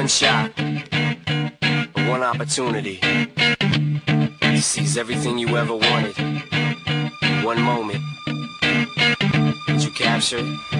one shot, one opportunity to seize everything you ever wanted. One moment that you captured.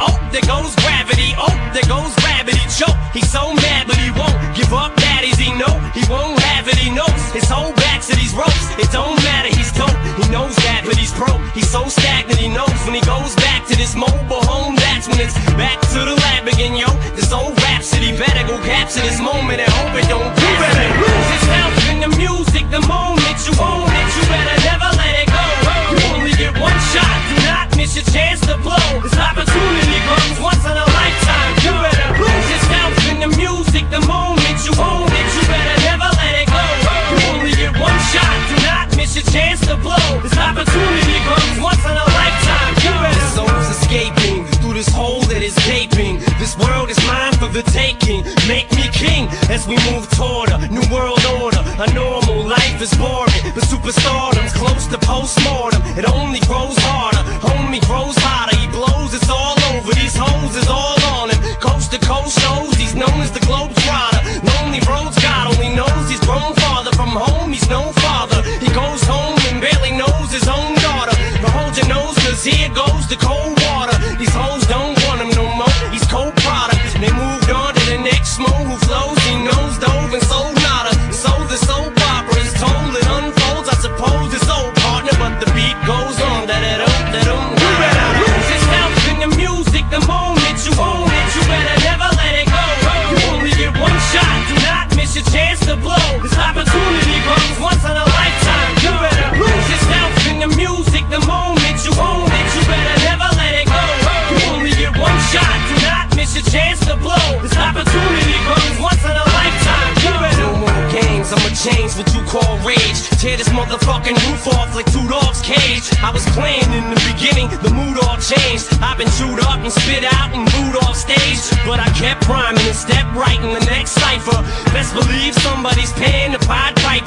Oh, there goes gravity. Oh, there goes gravity. Choke. He's so mad, but he won't give up. Daddies, he know he won't have it. He knows his whole back to these ropes. It don't matter. He's dope. He knows that, but he's broke. He's so stagnant. He knows when he goes back to this mobile home. That's when it's back to the lab again, yo. This old rhapsody better go capture this moment and hope it don't. This world is mine for the taking. Make me king as we move toward a new world order. A normal life is boring, but superstardom's close to postmortem. It only grows blow. This opportunity comes once in a lifetime. You better lose health in the music. The moment you own it, you better never let it go. You only get one shot. Do not miss your chance to blow. This opportunity comes once in a lifetime. You better no more games. I'ma change what you call rage. Tear this motherfucking roof off like two dogs' cage. I was playing in the beginning, the mood all changed. I've been chewed up and spit out and booed off stage. But I kept rhyming and stepped right in the next cipher. Best believe somebody's paying the Pied Piper.